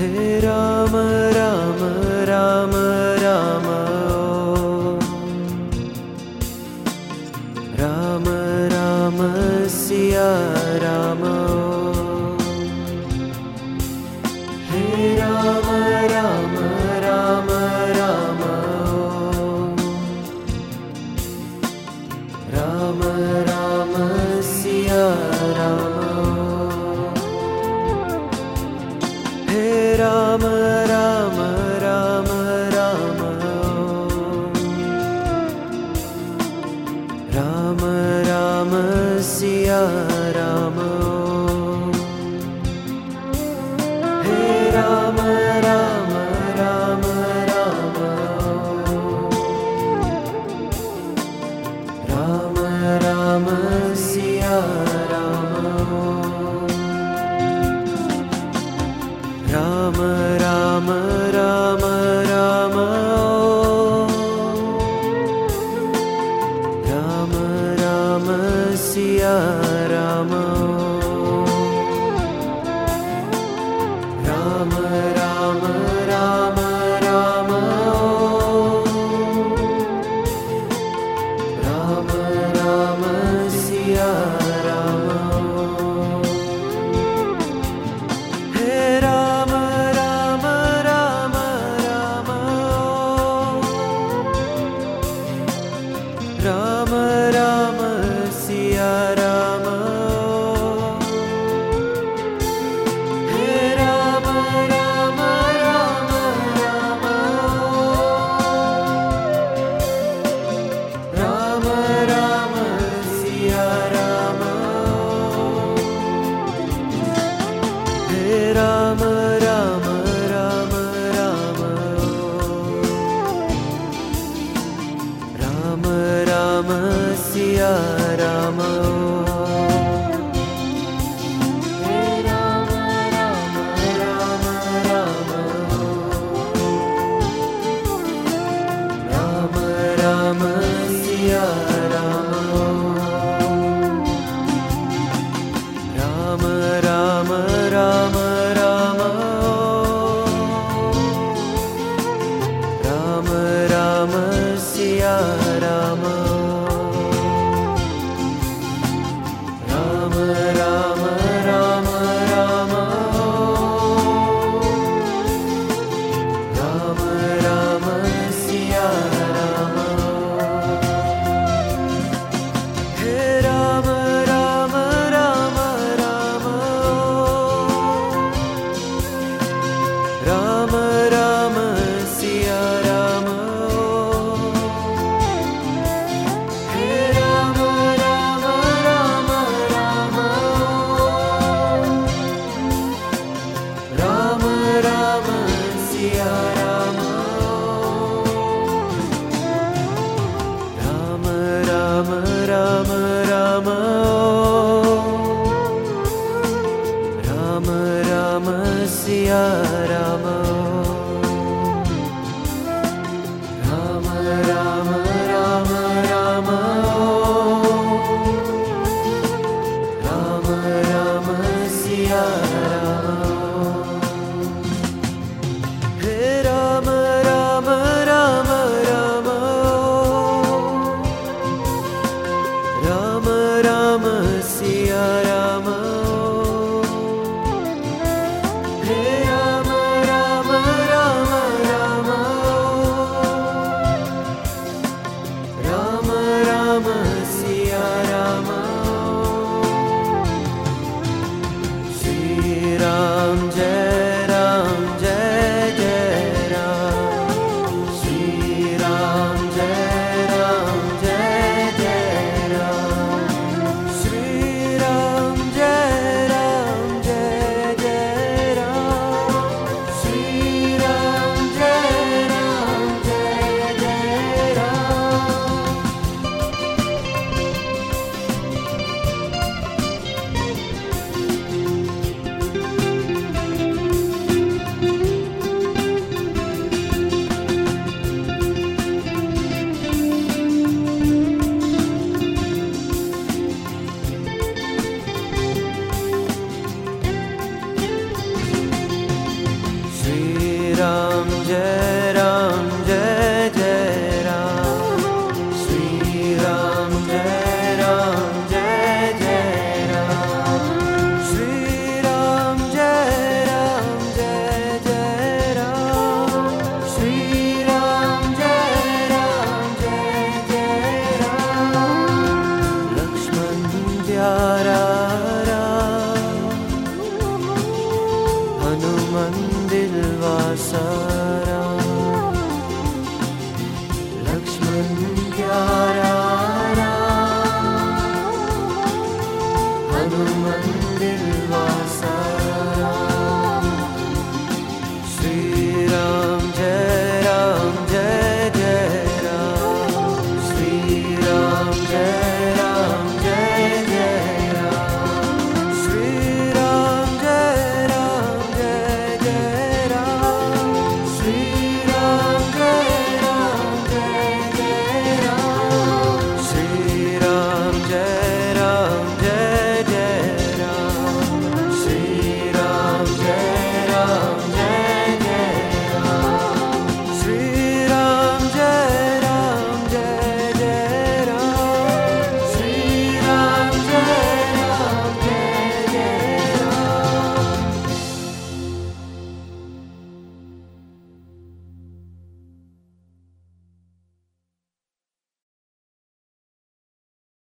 हे राम राम राम राम राम रामशिया राम। हे राम राम राम राम। राम राम राम सिया राम राम राम। राम राम सिया राम।